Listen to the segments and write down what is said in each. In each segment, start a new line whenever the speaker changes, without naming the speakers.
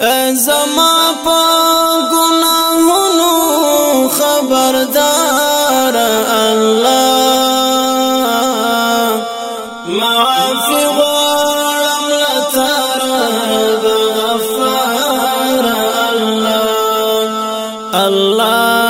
زما په ګناهونو خبردار الله غفار الله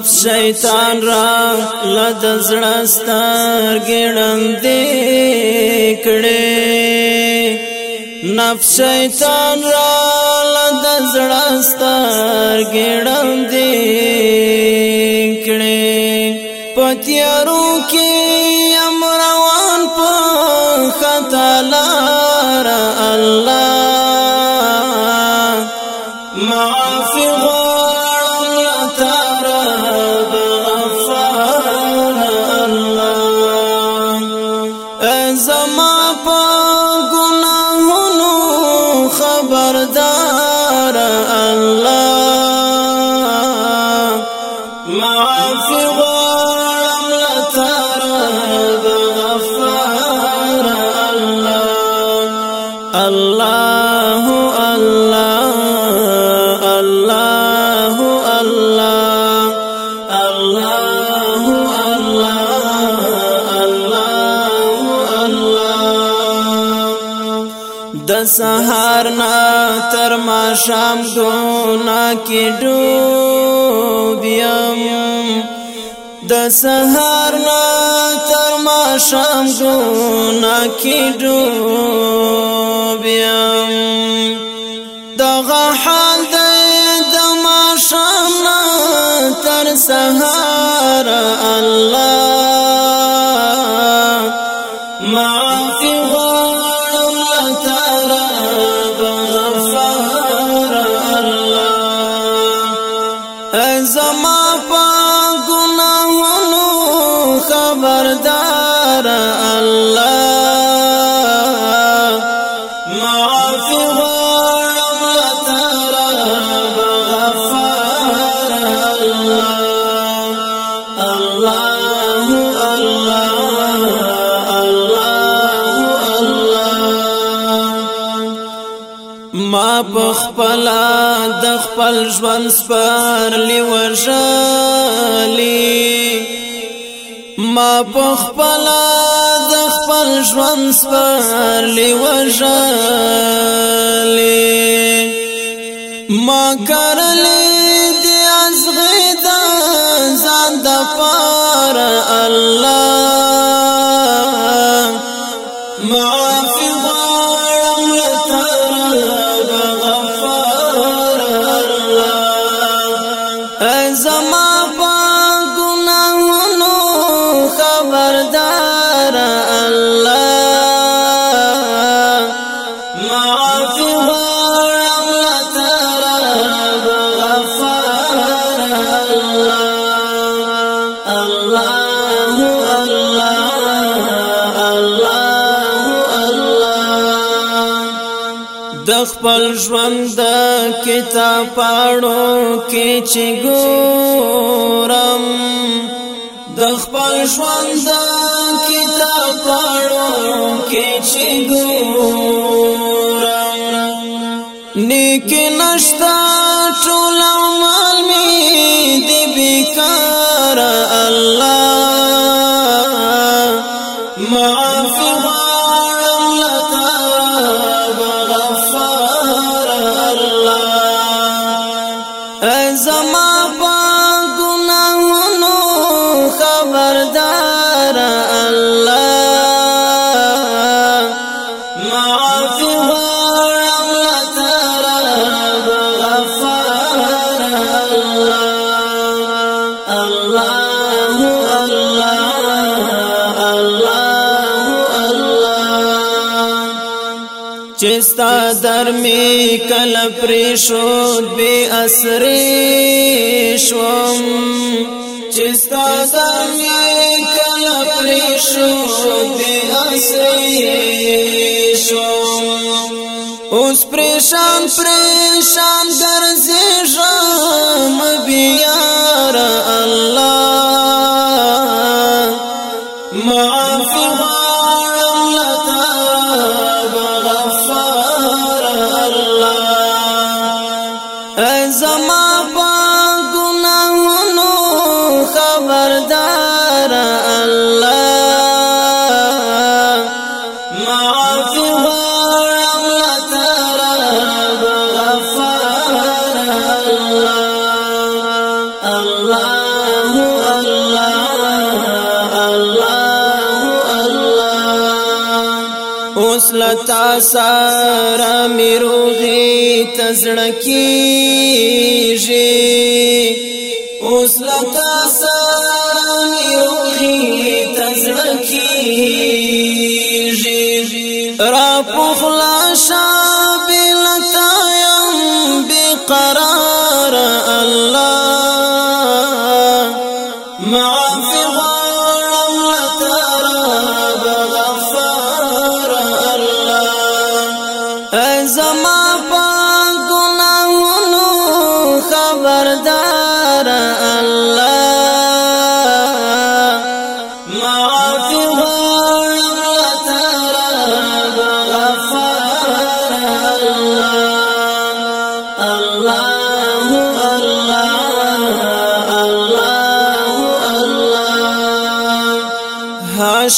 نفس شیطان را لد زړستار ګړندې کړې نفس شیطان را لد زړستار ګړندې کړې پتیارو کې امروان په خطا لار الله معافی د سهار نه تر ما شام دونا کې ډوبیم د سهار نه تر ما شام دونا کې ډوبیم دغه حال دی د ما شام نه تر سهار الله زما په ګناهونو خبردار الله معافو رب ترى ما پخپلا د خپل ژوند سپار لیوژالی ما پخپلا د خپل ژوند سپار لیوژالی ما کړلې د ازغه د ځان د پار الله زما خپل ژوند د کتاب پاړو کې چې ګورم د خپل ژوند د کتاب پاړو کې چې ګورم نیک نشتا زما په گناہونو خبردار الله معاف غفار الله چستا در می کل پریشود بی اسری شوم چستا در می کل پریشود بی اسری شوم اوس پریشان پریشان در اوس لتا سارا میروغي تزړکیږي اوس لتا سارا میروغي تزړکیږي را پخلا شابلتا يم بقرار الله
معافي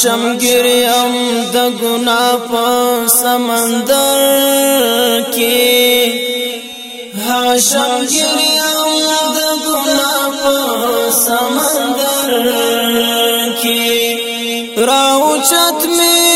شمګریم د ګنا په سمندر کې ها شمګریم د ګنا په سمندر کې راوچت می